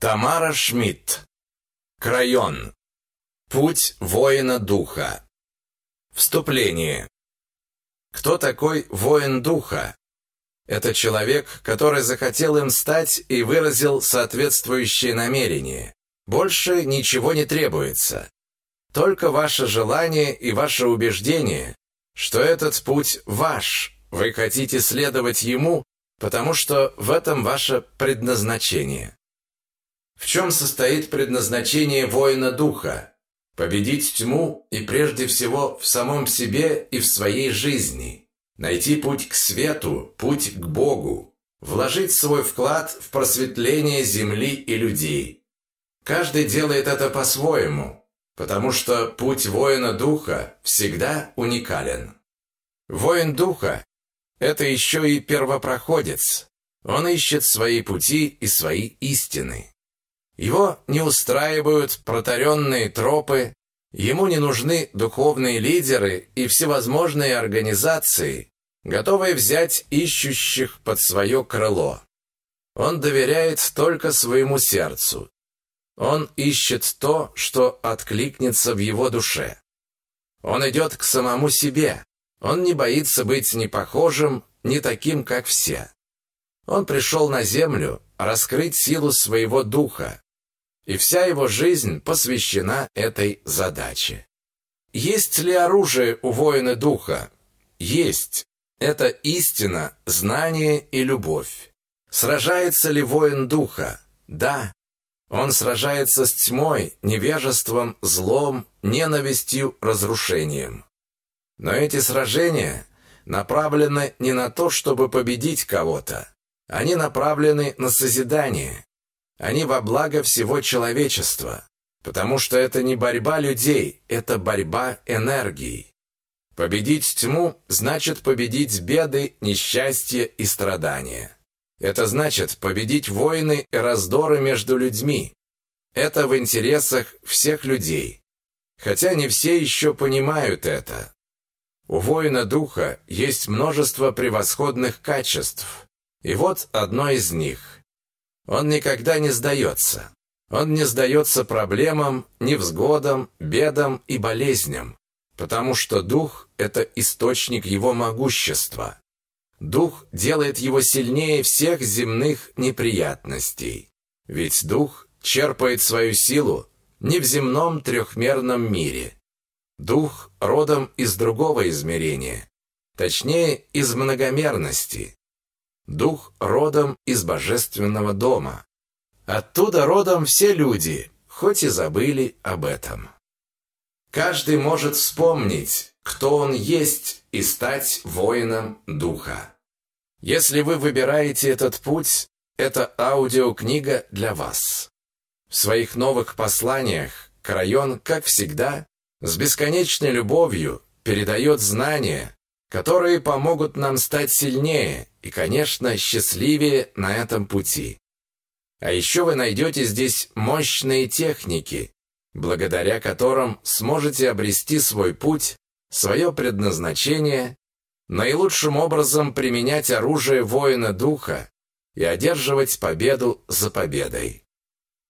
Тамара Шмидт. Крайон. Путь воина духа. Вступление. Кто такой воин духа? Это человек, который захотел им стать и выразил соответствующее намерение. Больше ничего не требуется. Только ваше желание и ваше убеждение, что этот путь ваш, вы хотите следовать ему, потому что в этом ваше предназначение. В чем состоит предназначение воина духа? Победить тьму и прежде всего в самом себе и в своей жизни. Найти путь к свету, путь к Богу. Вложить свой вклад в просветление земли и людей. Каждый делает это по-своему, потому что путь воина духа всегда уникален. Воин духа – это еще и первопроходец. Он ищет свои пути и свои истины. Его не устраивают протаренные тропы, ему не нужны духовные лидеры и всевозможные организации, готовые взять ищущих под свое крыло. Он доверяет только своему сердцу. Он ищет то, что откликнется в его душе. Он идет к самому себе. Он не боится быть не похожим, не таким, как все. Он пришел на землю раскрыть силу своего духа, и вся его жизнь посвящена этой задаче. Есть ли оружие у воина духа? Есть. Это истина, знание и любовь. Сражается ли воин духа? Да. Он сражается с тьмой, невежеством, злом, ненавистью, разрушением. Но эти сражения направлены не на то, чтобы победить кого-то. Они направлены на созидание, они во благо всего человечества, потому что это не борьба людей, это борьба энергии. Победить тьму значит победить беды, несчастья и страдания. Это значит победить войны и раздоры между людьми. Это в интересах всех людей. Хотя не все еще понимают это. У воина духа есть множество превосходных качеств. И вот одно из них. Он никогда не сдается. Он не сдается проблемам, невзгодам, бедам и болезням, потому что дух – это источник его могущества. Дух делает его сильнее всех земных неприятностей. Ведь дух черпает свою силу не в земном трехмерном мире. Дух родом из другого измерения, точнее, из многомерности. Дух родом из божественного дома. Оттуда родом все люди, хоть и забыли об этом. Каждый может вспомнить, кто он есть, и стать воином духа. Если вы выбираете этот путь, это аудиокнига для вас. В своих новых посланиях Крайон, как всегда, с бесконечной любовью передает знания, которые помогут нам стать сильнее и, конечно, счастливее на этом пути. А еще вы найдете здесь мощные техники, благодаря которым сможете обрести свой путь, свое предназначение, наилучшим образом применять оружие воина духа и одерживать победу за победой.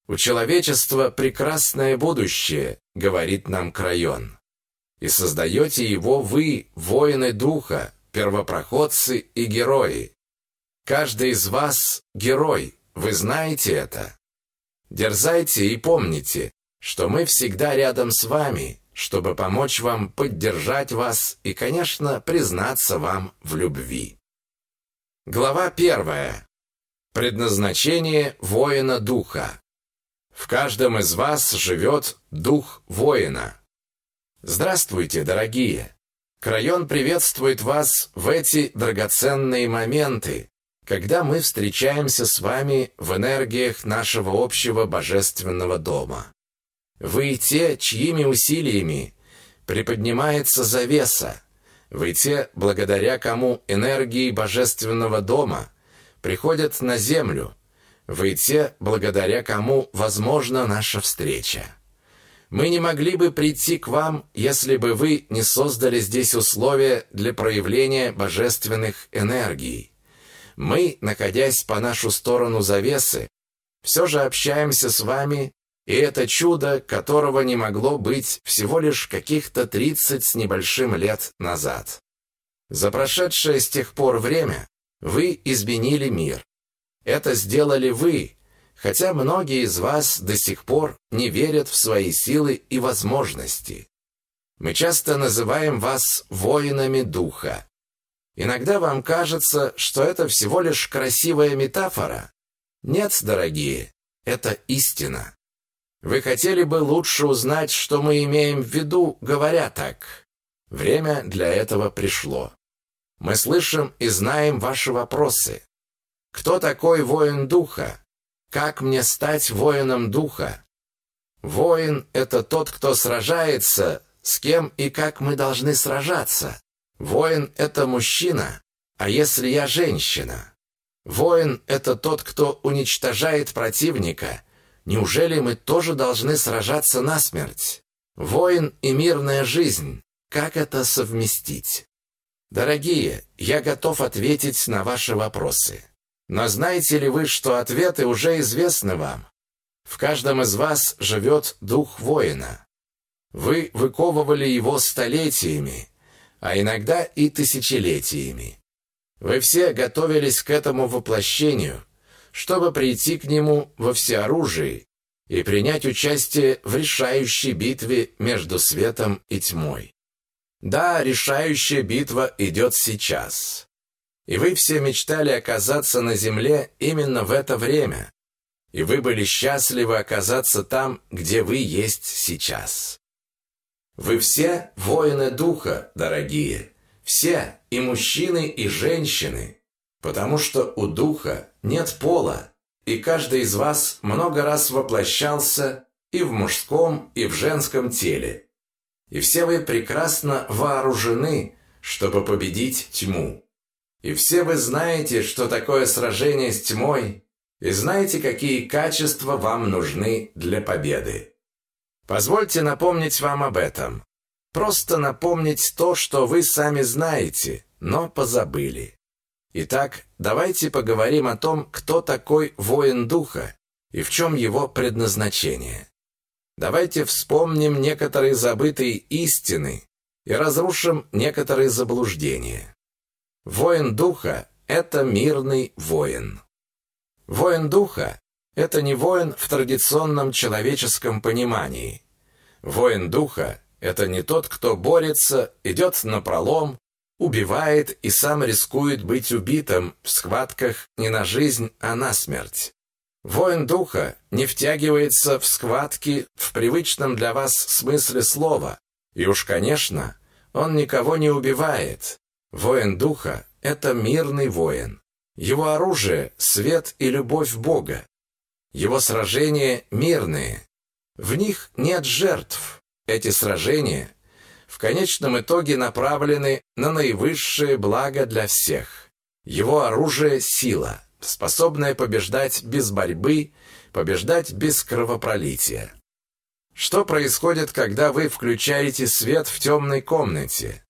У человечества прекрасное будущее, говорит нам Крайон и создаете его вы, воины духа, первопроходцы и герои. Каждый из вас – герой, вы знаете это. Дерзайте и помните, что мы всегда рядом с вами, чтобы помочь вам поддержать вас и, конечно, признаться вам в любви. Глава первая. Предназначение воина духа. В каждом из вас живет дух воина. Здравствуйте, дорогие! Крайон приветствует вас в эти драгоценные моменты, когда мы встречаемся с вами в энергиях нашего общего божественного дома. Вы те, чьими усилиями приподнимается завеса, вы те, благодаря кому энергии божественного дома приходят на землю, вы те, благодаря кому возможна наша встреча. Мы не могли бы прийти к вам, если бы вы не создали здесь условия для проявления божественных энергий. Мы, находясь по нашу сторону завесы, все же общаемся с вами, и это чудо, которого не могло быть всего лишь каких-то 30 с небольшим лет назад. За прошедшее с тех пор время вы изменили мир. Это сделали вы, хотя многие из вас до сих пор не верят в свои силы и возможности. Мы часто называем вас воинами духа. Иногда вам кажется, что это всего лишь красивая метафора. Нет, дорогие, это истина. Вы хотели бы лучше узнать, что мы имеем в виду, говоря так. Время для этого пришло. Мы слышим и знаем ваши вопросы. Кто такой воин духа? Как мне стать воином духа? Воин — это тот, кто сражается с кем и как мы должны сражаться. Воин — это мужчина, а если я женщина? Воин — это тот, кто уничтожает противника. Неужели мы тоже должны сражаться насмерть? Воин и мирная жизнь. Как это совместить? Дорогие, я готов ответить на ваши вопросы. Но знаете ли вы, что ответы уже известны вам? В каждом из вас живет дух воина. Вы выковывали его столетиями, а иногда и тысячелетиями. Вы все готовились к этому воплощению, чтобы прийти к нему во всеоружии и принять участие в решающей битве между светом и тьмой. Да, решающая битва идет сейчас. И вы все мечтали оказаться на земле именно в это время, и вы были счастливы оказаться там, где вы есть сейчас. Вы все воины духа, дорогие. Все, и мужчины, и женщины. Потому что у духа нет пола, и каждый из вас много раз воплощался и в мужском, и в женском теле. И все вы прекрасно вооружены, чтобы победить тьму. И все вы знаете, что такое сражение с тьмой, и знаете, какие качества вам нужны для победы. Позвольте напомнить вам об этом. Просто напомнить то, что вы сами знаете, но позабыли. Итак, давайте поговорим о том, кто такой воин духа и в чем его предназначение. Давайте вспомним некоторые забытые истины и разрушим некоторые заблуждения. Воин духа – это мирный воин. Воин духа это не воин в традиционном человеческом понимании. Воин духа – это не тот, кто борется, идет на пролом, убивает и сам рискует быть убитым в схватках не на жизнь, а на смерть. Воин духа не втягивается в схватки в привычном для вас смысле слова. И уж, конечно, он никого не убивает. Воин духа – это мирный воин. Его оружие – свет и любовь Бога. Его сражения мирные. В них нет жертв. Эти сражения в конечном итоге направлены на наивысшее благо для всех. Его оружие – сила, способная побеждать без борьбы, побеждать без кровопролития. Что происходит, когда вы включаете свет в темной комнате?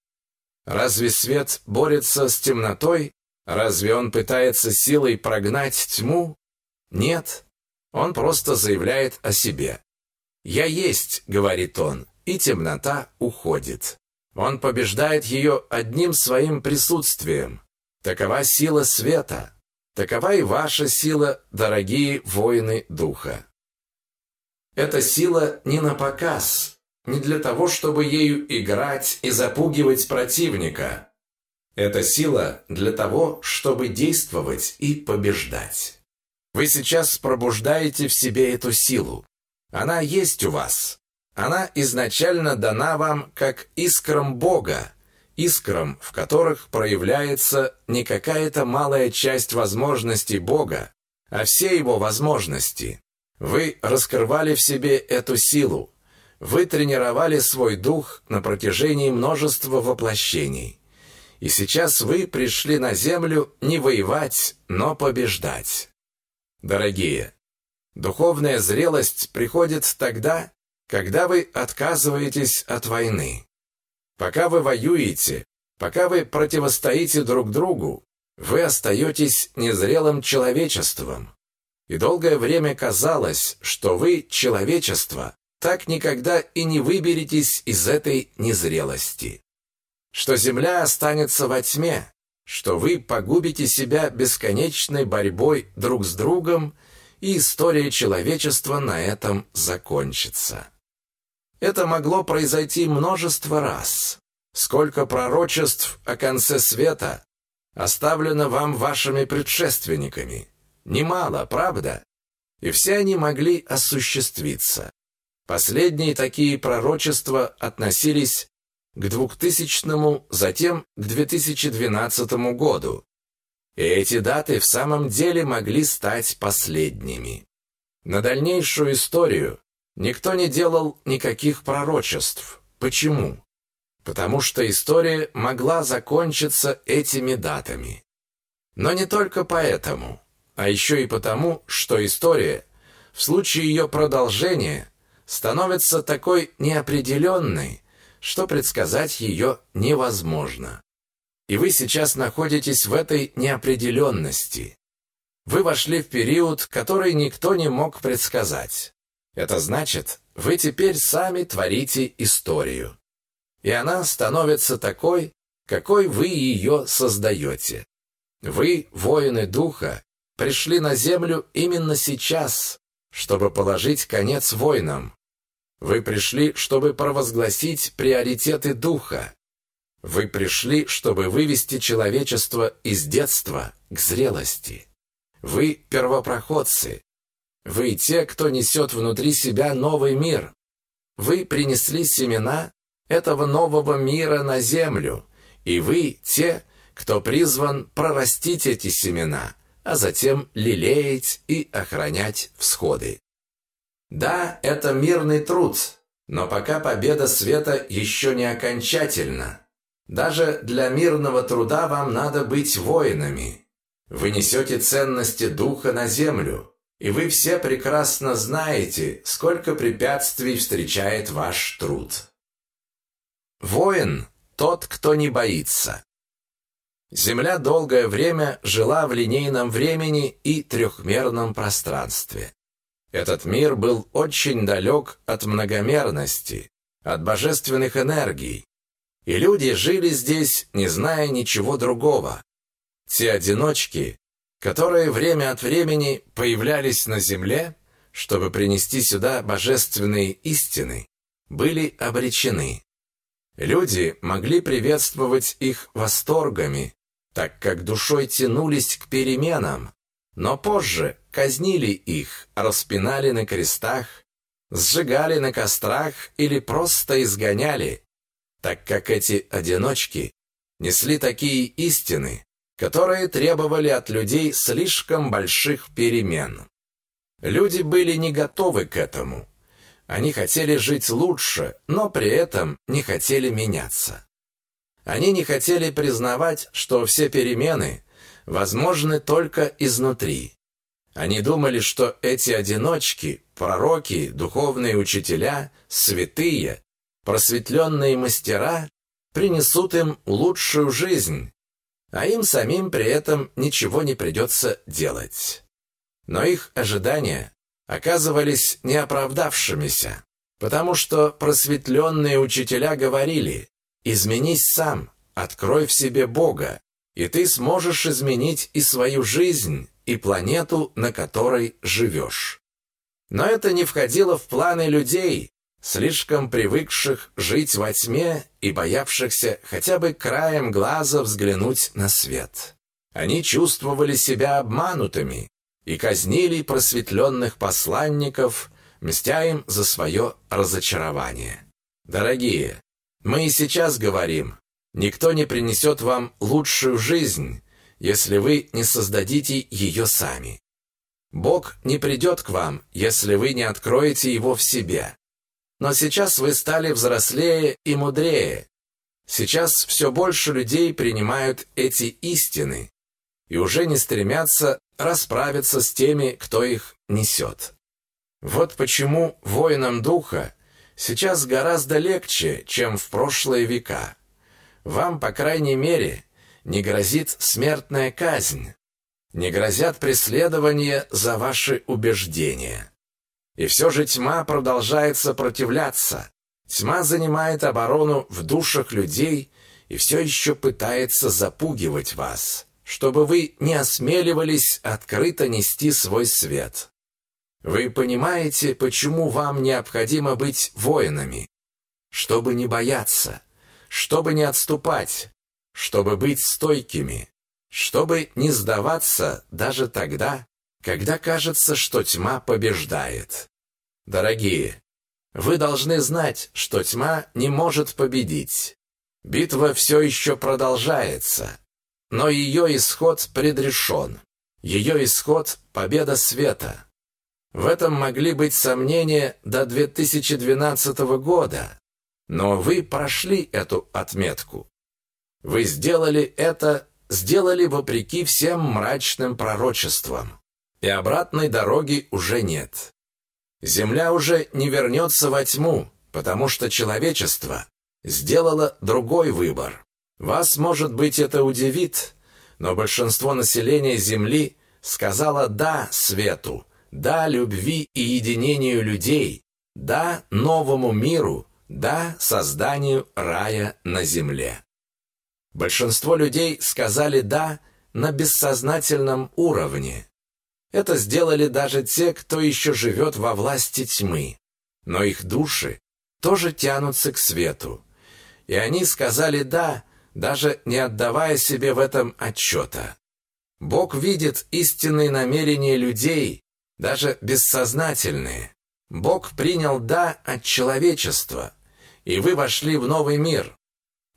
Разве свет борется с темнотой? Разве он пытается силой прогнать тьму? Нет. Он просто заявляет о себе. «Я есть», — говорит он, и темнота уходит. Он побеждает ее одним своим присутствием. Такова сила света. Такова и ваша сила, дорогие воины духа. Эта сила не на показ, не для того, чтобы ею играть и запугивать противника. Эта сила для того, чтобы действовать и побеждать. Вы сейчас пробуждаете в себе эту силу. Она есть у вас. Она изначально дана вам как искрам Бога, искрам, в которых проявляется не какая-то малая часть возможностей Бога, а все его возможности. Вы раскрывали в себе эту силу. Вы тренировали свой дух на протяжении множества воплощений. И сейчас вы пришли на землю не воевать, но побеждать. Дорогие, духовная зрелость приходит тогда, когда вы отказываетесь от войны. Пока вы воюете, пока вы противостоите друг другу, вы остаетесь незрелым человечеством. И долгое время казалось, что вы, человечество, так никогда и не выберетесь из этой незрелости. Что Земля останется во тьме, что вы погубите себя бесконечной борьбой друг с другом, и история человечества на этом закончится. Это могло произойти множество раз. Сколько пророчеств о конце света оставлено вам вашими предшественниками. Немало, правда? И все они могли осуществиться. Последние такие пророчества относились к 2000, затем к 2012 году. И эти даты в самом деле могли стать последними. На дальнейшую историю никто не делал никаких пророчеств. Почему? Потому что история могла закончиться этими датами. Но не только поэтому, а еще и потому, что история, в случае ее продолжения, становится такой неопределенной, что предсказать ее невозможно. И вы сейчас находитесь в этой неопределенности. Вы вошли в период, который никто не мог предсказать. Это значит, вы теперь сами творите историю. И она становится такой, какой вы ее создаете. Вы, воины духа, пришли на землю именно сейчас, чтобы положить конец войнам, вы пришли, чтобы провозгласить приоритеты духа. Вы пришли, чтобы вывести человечество из детства к зрелости. Вы первопроходцы. Вы те, кто несет внутри себя новый мир. Вы принесли семена этого нового мира на землю, и вы те, кто призван прорастить эти семена, а затем лелеять и охранять всходы. Да, это мирный труд, но пока победа света еще не окончательна. Даже для мирного труда вам надо быть воинами. Вы несете ценности духа на землю, и вы все прекрасно знаете, сколько препятствий встречает ваш труд. Воин – тот, кто не боится. Земля долгое время жила в линейном времени и трехмерном пространстве. Этот мир был очень далек от многомерности, от божественных энергий, и люди жили здесь, не зная ничего другого. Те одиночки, которые время от времени появлялись на земле, чтобы принести сюда божественные истины, были обречены. Люди могли приветствовать их восторгами, так как душой тянулись к переменам, но позже казнили их, распинали на крестах, сжигали на кострах или просто изгоняли, так как эти одиночки несли такие истины, которые требовали от людей слишком больших перемен. Люди были не готовы к этому. Они хотели жить лучше, но при этом не хотели меняться. Они не хотели признавать, что все перемены возможны только изнутри. Они думали, что эти одиночки, пророки, духовные учителя, святые, просветленные мастера принесут им лучшую жизнь, а им самим при этом ничего не придется делать. Но их ожидания оказывались неоправдавшимися, потому что просветленные учителя говорили «изменись сам, открой в себе Бога, и ты сможешь изменить и свою жизнь, и планету, на которой живешь. Но это не входило в планы людей, слишком привыкших жить во тьме и боявшихся хотя бы краем глаза взглянуть на свет. Они чувствовали себя обманутыми и казнили просветленных посланников, мстя им за свое разочарование. Дорогие, мы и сейчас говорим, никто не принесет вам лучшую жизнь, если вы не создадите ее сами. Бог не придет к вам, если вы не откроете его в себе. Но сейчас вы стали взрослее и мудрее. Сейчас все больше людей принимают эти истины и уже не стремятся расправиться с теми, кто их несет. Вот почему воинам духа сейчас гораздо легче, чем в прошлые века. Вам, по крайней мере, не грозит смертная казнь. не грозят преследования за ваши убеждения. И все же тьма продолжает сопротивляться. Тьма занимает оборону в душах людей и все еще пытается запугивать вас, чтобы вы не осмеливались открыто нести свой свет. Вы понимаете, почему вам необходимо быть воинами? Чтобы не бояться, чтобы не отступать, чтобы быть стойкими, чтобы не сдаваться даже тогда, когда кажется, что тьма побеждает. Дорогие, вы должны знать, что тьма не может победить. Битва все еще продолжается, но ее исход предрешен. Ее исход – победа света. В этом могли быть сомнения до 2012 года, но вы прошли эту отметку. Вы сделали это, сделали вопреки всем мрачным пророчествам, и обратной дороги уже нет. Земля уже не вернется во тьму, потому что человечество сделало другой выбор. Вас, может быть, это удивит, но большинство населения Земли сказало «да» свету, «да» любви и единению людей, «да» новому миру, «да» созданию рая на земле. Большинство людей сказали «да» на бессознательном уровне, это сделали даже те, кто еще живет во власти тьмы. Но их души тоже тянутся к свету. И они сказали «да», даже не отдавая себе в этом отчета. Бог видит истинные намерения людей, даже бессознательные. Бог принял «да» от человечества, и вы вошли в новый мир.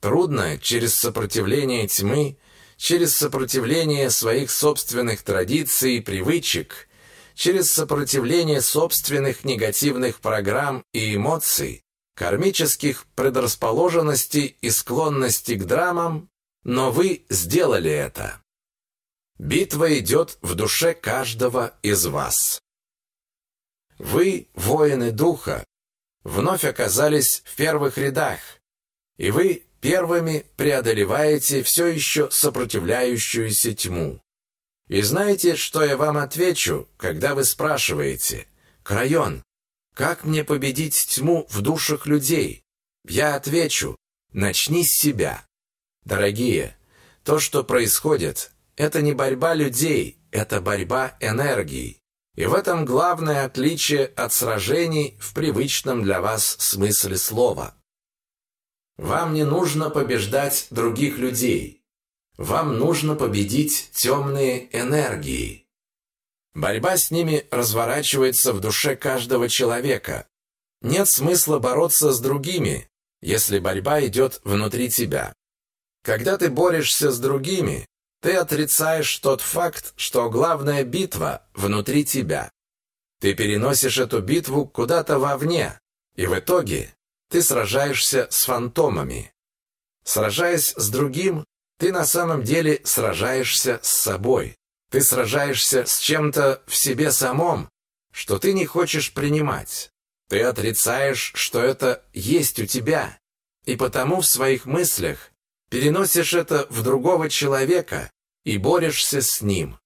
Трудно через сопротивление тьмы через сопротивление своих собственных традиций и привычек, через сопротивление собственных негативных программ и эмоций, кармических предрасположенностей и склонностей к драмам, но вы сделали это. Битва идет в душе каждого из вас. Вы, воины духа, вновь оказались в первых рядах, и вы первыми преодолеваете все еще сопротивляющуюся тьму. И знаете, что я вам отвечу, когда вы спрашиваете, «Крайон, как мне победить тьму в душах людей?» Я отвечу, начни с себя. Дорогие, то, что происходит, это не борьба людей, это борьба энергии. И в этом главное отличие от сражений в привычном для вас смысле слова. Вам не нужно побеждать других людей. Вам нужно победить темные энергии. Борьба с ними разворачивается в душе каждого человека. Нет смысла бороться с другими, если борьба идет внутри тебя. Когда ты борешься с другими, ты отрицаешь тот факт, что главная битва внутри тебя. Ты переносишь эту битву куда-то вовне, и в итоге ты сражаешься с фантомами. Сражаясь с другим, ты на самом деле сражаешься с собой. Ты сражаешься с чем-то в себе самом, что ты не хочешь принимать. Ты отрицаешь, что это есть у тебя, и потому в своих мыслях переносишь это в другого человека и борешься с ним.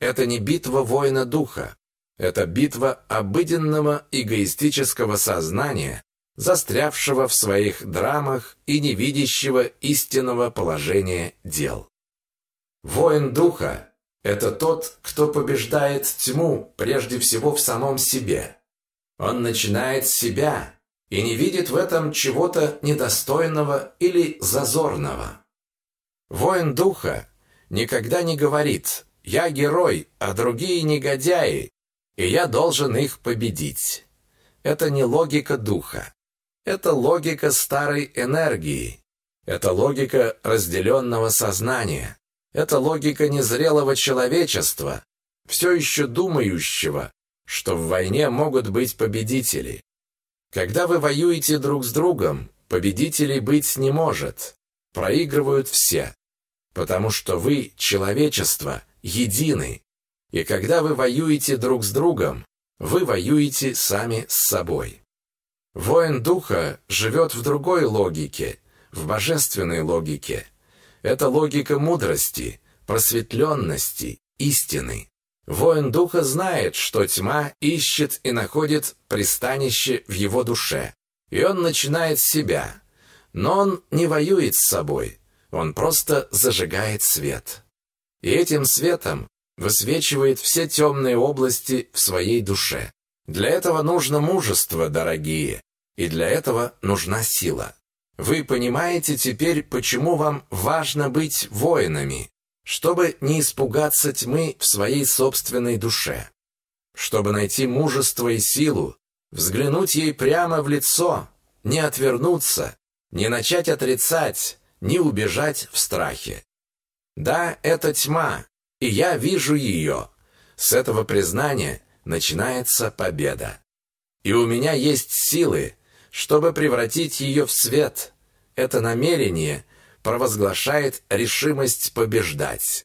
Это не битва воина духа, это битва обыденного эгоистического сознания, застрявшего в своих драмах и не видящего истинного положения дел. Воин духа – это тот, кто побеждает тьму прежде всего в самом себе. Он начинает с себя и не видит в этом чего-то недостойного или зазорного. Воин духа никогда не говорит «я герой, а другие негодяи, и я должен их победить». Это не логика духа. Это логика старой энергии. Это логика разделенного сознания. Это логика незрелого человечества, все еще думающего, что в войне могут быть победители. Когда вы воюете друг с другом, победителей быть не может. Проигрывают все. Потому что вы, человечество, едины. И когда вы воюете друг с другом, вы воюете сами с собой. Воин духа живет в другой логике, в божественной логике. Это логика мудрости, просветленности, истины. Воин духа знает, что тьма ищет и находит пристанище в его душе. И он начинает себя. Но он не воюет с собой. Он просто зажигает свет. И этим светом высвечивает все темные области в своей душе. Для этого нужно мужество, дорогие, и для этого нужна сила. Вы понимаете теперь, почему вам важно быть воинами, чтобы не испугаться тьмы в своей собственной душе, чтобы найти мужество и силу, взглянуть ей прямо в лицо, не отвернуться, не начать отрицать, не убежать в страхе. Да, это тьма, и я вижу ее. С этого признания начинается победа. И у меня есть силы, чтобы превратить ее в свет. Это намерение провозглашает решимость побеждать.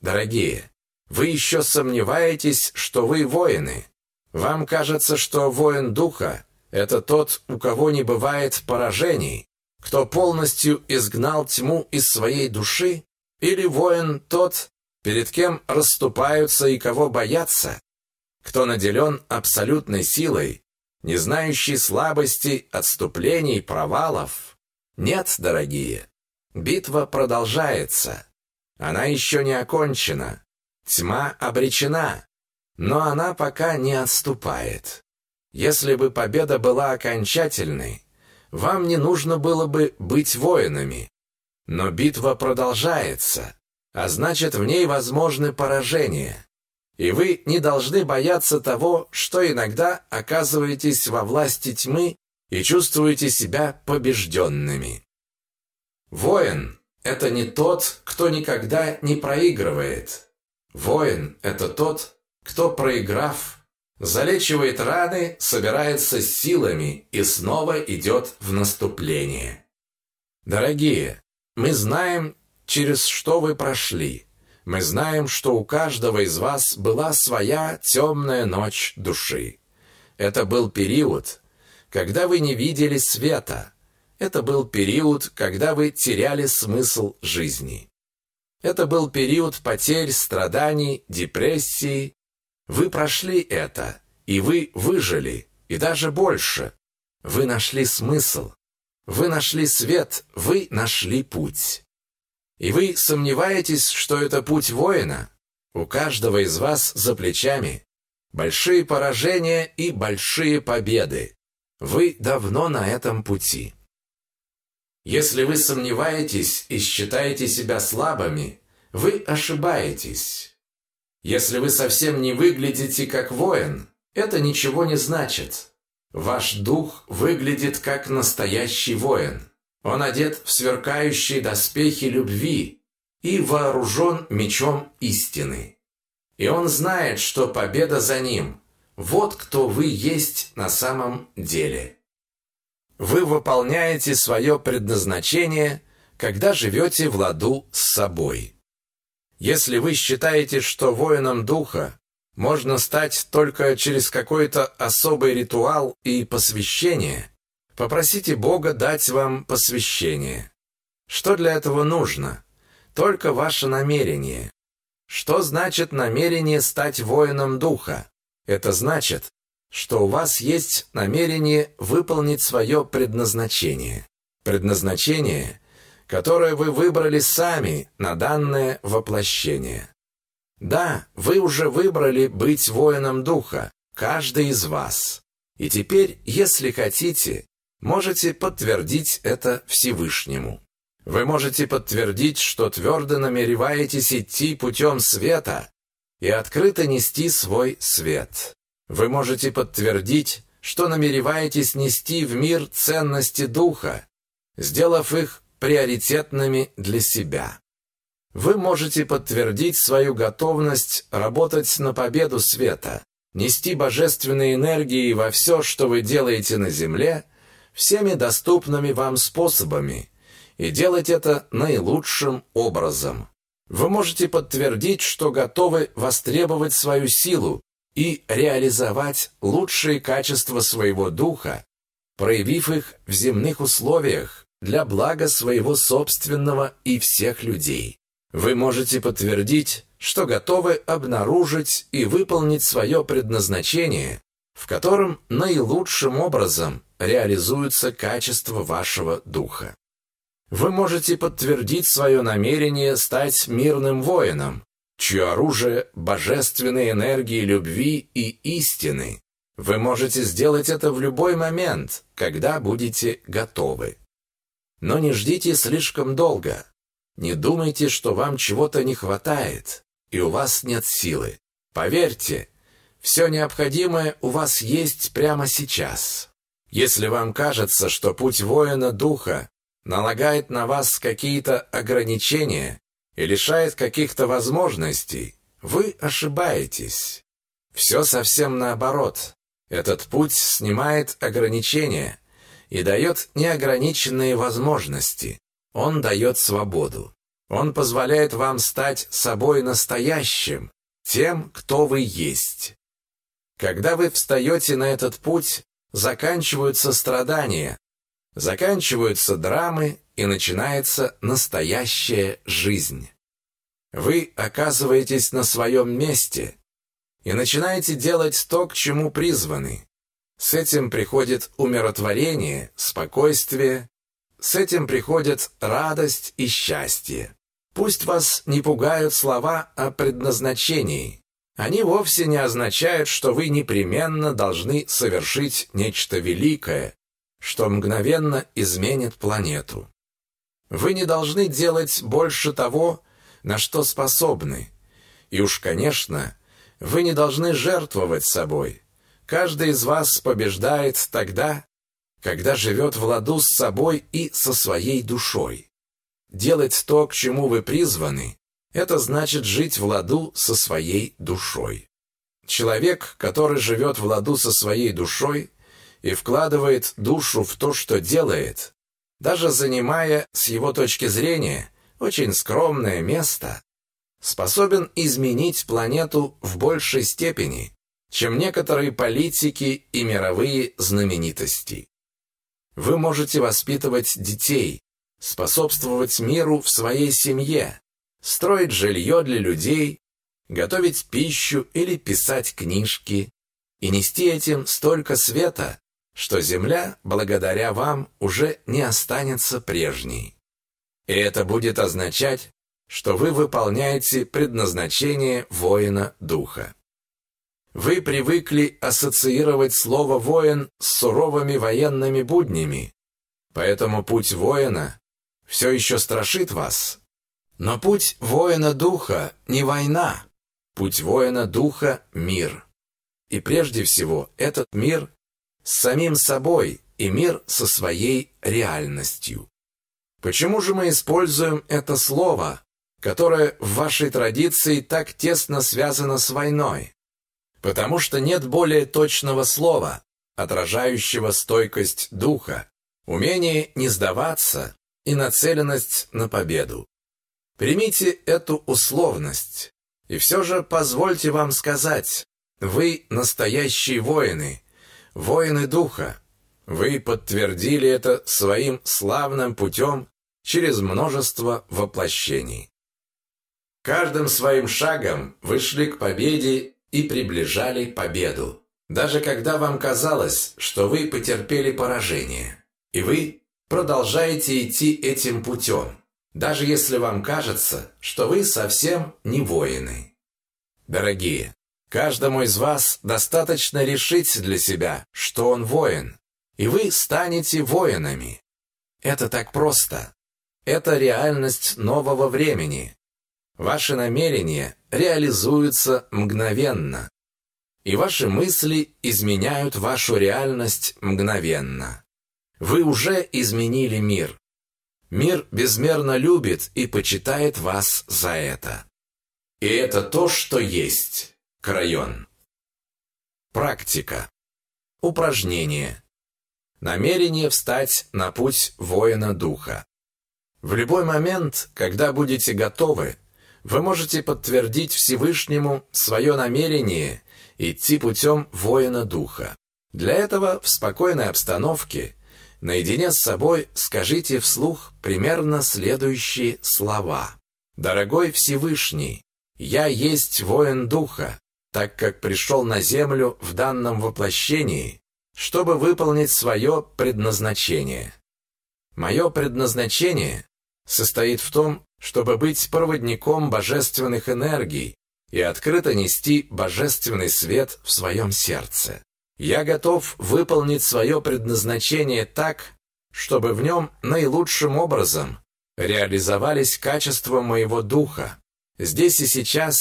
Дорогие, вы еще сомневаетесь, что вы воины. Вам кажется, что воин духа – это тот, у кого не бывает поражений, кто полностью изгнал тьму из своей души, или воин тот, перед кем расступаются и кого боятся, кто наделен абсолютной силой, не знающий слабостей, отступлений, провалов. Нет, дорогие, Битва продолжается. Она еще не окончена. Тьма обречена. Но она пока не отступает. Если бы победа была окончательной, вам не нужно было бы быть воинами. Но битва продолжается, а значит, в ней возможны поражения. И вы не должны бояться того, что иногда оказываетесь во власти тьмы и чувствуете себя побежденными. Воин – это не тот, кто никогда не проигрывает. Воин – это тот, кто, проиграв, залечивает раны, собирается с силами и снова идет в наступление. Дорогие, мы знаем, через что вы прошли. Мы знаем, что у каждого из вас была своя темная ночь души. Это был период, когда вы не видели света, это был период, когда вы теряли смысл жизни. Это был период потерь, страданий, депрессии. Вы прошли это, и вы выжили, и даже больше. Вы нашли смысл. Вы нашли свет, вы нашли путь. И вы сомневаетесь, что это путь воина? У каждого из вас за плечами большие поражения и большие победы. Вы давно на этом пути. Если вы сомневаетесь и считаете себя слабыми, вы ошибаетесь. Если вы совсем не выглядите как воин, это ничего не значит. Ваш дух выглядит как настоящий воин. Он одет в сверкающие доспехи любви и вооружен мечом истины. И он знает, что победа за ним. Вот кто вы есть на самом деле. Вы выполняете свое предназначение, когда живете в ладу с собой. Если вы считаете, что воином духа можно стать только через какой-то особый ритуал и посвящение, попросите Бога дать вам посвящение. Что для этого нужно? Только ваше намерение. Что значит намерение стать воином духа? Это значит, что у вас есть намерение выполнить свое предназначение. Предназначение, которое вы выбрали сами на данное воплощение. Да, вы уже выбрали быть воином духа, каждый из вас. И теперь, если хотите, можете подтвердить это Всевышнему. Вы можете подтвердить, что твердо намереваетесь идти путем света и открыто нести свой свет. Вы можете подтвердить, что намереваетесь нести в мир ценности духа, сделав их приоритетными для себя. Вы можете подтвердить свою готовность работать на победу света, нести божественные энергии во все, что вы делаете на Земле, всеми доступными вам способами, и делать это наилучшим образом. Вы можете подтвердить, что готовы востребовать свою силу и реализовать лучшие качества своего духа, проявив их в земных условиях для блага своего собственного и всех людей. Вы можете подтвердить, что готовы обнаружить и выполнить свое предназначение, в котором наилучшим образом реализуется качество вашего духа. Вы можете подтвердить свое намерение стать мирным воином, чье оружие – божественной энергии любви и истины. Вы можете сделать это в любой момент, когда будете готовы. Но не ждите слишком долго. Не думайте, что вам чего-то не хватает, и у вас нет силы. Поверьте, все необходимое у вас есть прямо сейчас. Если вам кажется, что путь воина духа налагает на вас какие-то ограничения и лишает каких-то возможностей, вы ошибаетесь. Все совсем наоборот. Этот путь снимает ограничения и дает неограниченные возможности. Он дает свободу. Он позволяет вам стать собой настоящим, тем, кто вы есть. Когда вы встаете на этот путь, заканчиваются страдания, заканчиваются драмы и начинается настоящая жизнь. Вы оказываетесь на своем месте и начинаете делать то, к чему призваны. С этим приходит умиротворение, спокойствие, с этим приходят радость и счастье. Пусть вас не пугают слова о предназначении. Они вовсе не означают, что вы непременно должны совершить нечто великое, что мгновенно изменит планету. Вы не должны делать больше того, на что способны. И уж, конечно, вы не должны жертвовать собой. Каждый из вас побеждает тогда, когда живет в ладу с собой и со своей душой. Делать то, к чему вы призваны, это значит жить в ладу со своей душой. Человек, который живет в ладу со своей душой и вкладывает душу в то, что делает, даже занимая, с его точки зрения, очень скромное место, способен изменить планету в большей степени, чем некоторые политики и мировые знаменитости. Вы можете воспитывать детей, способствовать миру в своей семье, строить жилье для людей, готовить пищу или писать книжки и нести этим столько света, что Земля, благодаря вам, уже не останется прежней. И это будет означать, что вы выполняете предназначение воина духа. Вы привыкли ассоциировать слово «воин» с суровыми военными буднями, поэтому путь воина все еще страшит вас. Но путь воина духа не война. Путь воина духа – мир. И прежде всего этот мир с самим собой и мир со своей реальностью. Почему же мы используем это слово, которое в вашей традиции так тесно связано с войной? Потому что нет более точного слова, отражающего стойкость духа, умение не сдаваться и нацеленность на победу. Примите эту условность, и все же позвольте вам сказать, вы настоящие воины, воины духа. Вы подтвердили это своим славным путем через множество воплощений. Каждым своим шагом вы шли к победе и приближали победу. Даже когда вам казалось, что вы потерпели поражение, и вы продолжаете идти этим путем даже если вам кажется, что вы совсем не воины. Дорогие, каждому из вас достаточно решить для себя, что он воин, и вы станете воинами. Это так просто. Это реальность нового времени. Ваши намерения реализуются мгновенно, и ваши мысли изменяют вашу реальность мгновенно. Вы уже изменили мир. Мир безмерно любит и почитает вас за это. И это то, что есть. Крайон. Практика. Упражнение. Намерение встать на путь воина духа. В любой момент, когда будете готовы, вы можете подтвердить Всевышнему свое намерение идти путем воина духа. Для этого в спокойной обстановке Наедине с собой скажите вслух примерно следующие слова. Дорогой Всевышний, я есть воин духа, так как пришел на землю в данном воплощении, чтобы выполнить свое предназначение. Мое предназначение состоит в том, чтобы быть проводником божественных энергий и открыто нести божественный свет в своем сердце. Я готов выполнить свое предназначение так, чтобы в нем наилучшим образом реализовались качества моего духа. Здесь и сейчас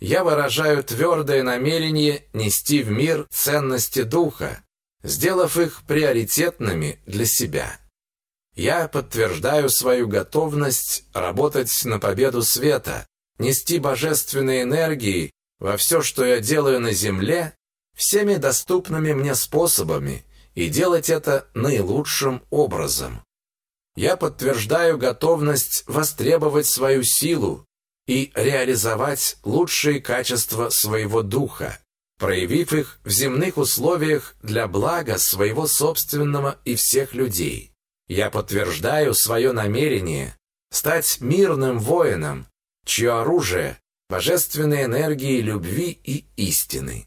я выражаю твердое намерение нести в мир ценности духа, сделав их приоритетными для себя. Я подтверждаю свою готовность работать на победу света, нести божественные энергии во все, что я делаю на земле, всеми доступными мне способами и делать это наилучшим образом. Я подтверждаю готовность востребовать свою силу и реализовать лучшие качества своего духа, проявив их в земных условиях для блага своего собственного и всех людей. Я подтверждаю свое намерение стать мирным воином, чье оружие – божественной энергии любви и истины.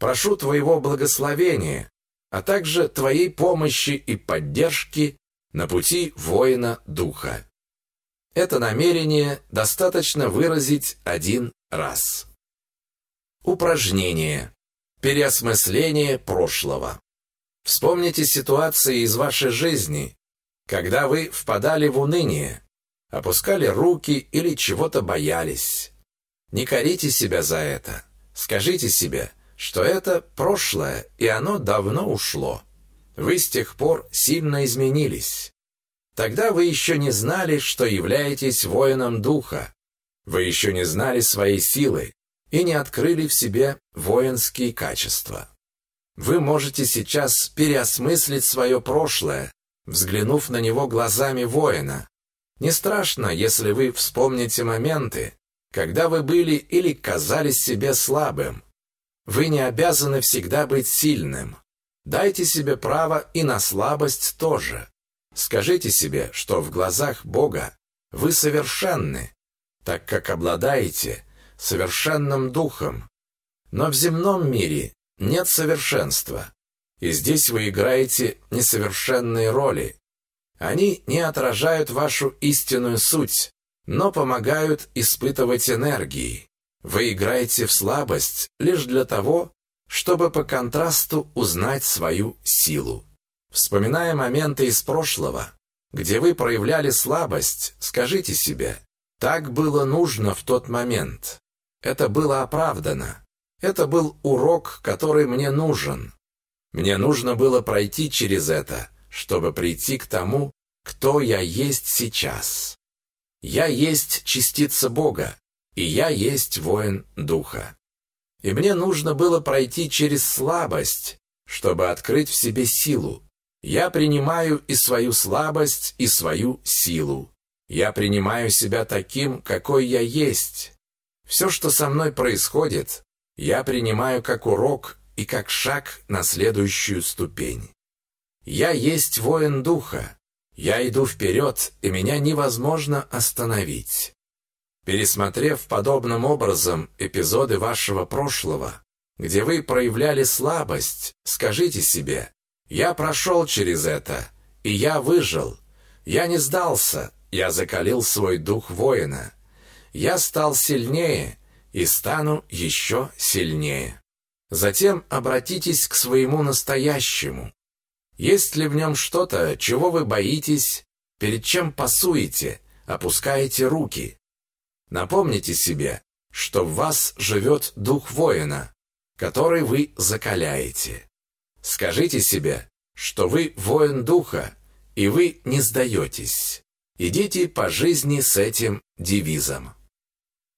Прошу Твоего благословения, а также Твоей помощи и поддержки на пути воина духа. Это намерение достаточно выразить один раз. Упражнение. Переосмысление прошлого. Вспомните ситуации из вашей жизни, когда вы впадали в уныние, опускали руки или чего-то боялись. Не корите себя за это. Скажите себе, что это прошлое, и оно давно ушло. Вы с тех пор сильно изменились. Тогда вы еще не знали, что являетесь воином духа. Вы еще не знали своей силы, и не открыли в себе воинские качества. Вы можете сейчас переосмыслить свое прошлое, взглянув на него глазами воина. Не страшно, если вы вспомните моменты, когда вы были или казались себе слабым. Вы не обязаны всегда быть сильным. Дайте себе право и на слабость тоже. Скажите себе, что в глазах Бога вы совершенны, так как обладаете совершенным духом. Но в земном мире нет совершенства, и здесь вы играете несовершенные роли. Они не отражают вашу истинную суть, но помогают испытывать энергии. Вы играете в слабость лишь для того, чтобы по контрасту узнать свою силу. Вспоминая моменты из прошлого, где вы проявляли слабость, скажите себе, так было нужно в тот момент. Это было оправдано. Это был урок, который мне нужен. Мне нужно было пройти через это, чтобы прийти к тому, кто я есть сейчас. Я есть частица Бога, и я есть воин Духа. И мне нужно было пройти через слабость, чтобы открыть в себе силу. Я принимаю и свою слабость, и свою силу. Я принимаю себя таким, какой я есть. Все, что со мной происходит, я принимаю как урок и как шаг на следующую ступень. Я есть воин духа. Я иду вперед, и меня невозможно остановить. Пересмотрев подобным образом эпизоды вашего прошлого, где вы проявляли слабость, скажите себе, «Я прошел через это, и я выжил. Я не сдался, я закалил свой дух воина я стал сильнее и стану еще сильнее. Затем обратитесь к своему настоящему. Есть ли в нем что-то, чего вы боитесь, перед чем пасуете, опускаете руки? Напомните себе, что в вас живет дух воина, который вы закаляете. Скажите себе, что вы воин духа, и вы не сдаетесь. Идите по жизни с этим девизом.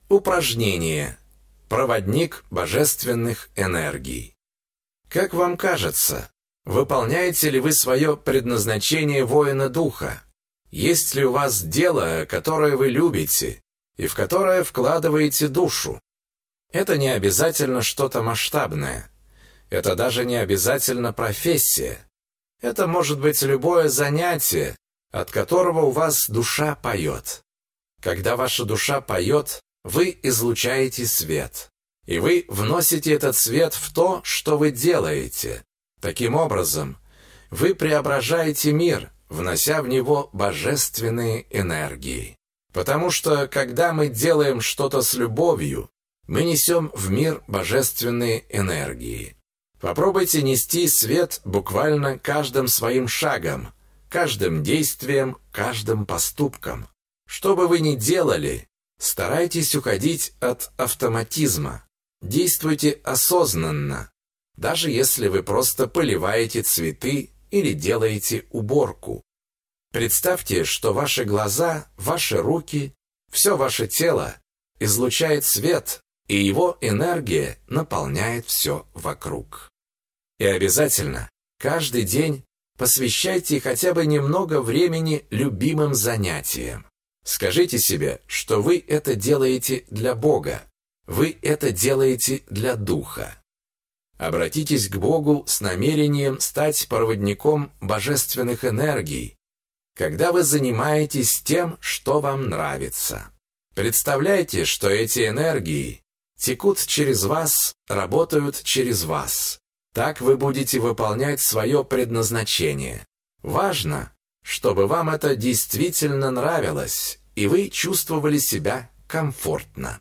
Упражнение. Проводник божественных энергий. Как вам кажется, выполняете ли вы свое предназначение воина духа? Есть ли у вас дело, которое вы любите и в которое вкладываете душу? Это не обязательно что-то масштабное. Это даже не обязательно профессия. Это может быть любое занятие, от которого у вас душа поет. Когда ваша душа поет, вы излучаете свет. И вы вносите этот свет в то, что вы делаете. Таким образом, вы преображаете мир, внося в него божественные энергии. Потому что, когда мы делаем что-то с любовью, мы несем в мир божественные энергии. Попробуйте нести свет буквально каждым своим шагом, каждым действием, каждым поступком. Что бы вы ни делали, старайтесь уходить от автоматизма. Действуйте осознанно, даже если вы просто поливаете цветы или делаете уборку. Представьте, что ваши глаза, ваши руки, все ваше тело излучает свет, и его энергия наполняет все вокруг. И обязательно каждый день посвящайте хотя бы немного времени любимым занятиям. Скажите себе, что вы это делаете для Бога, вы это делаете для Духа. Обратитесь к Богу с намерением стать проводником божественных энергий, когда вы занимаетесь тем, что вам нравится. Представляйте, что эти энергии текут через вас, работают через вас. Так вы будете выполнять свое предназначение. Важно, чтобы вам это действительно нравилось, и вы чувствовали себя комфортно.